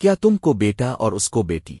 کیا تم کو بیٹا اور اس کو بیٹی؟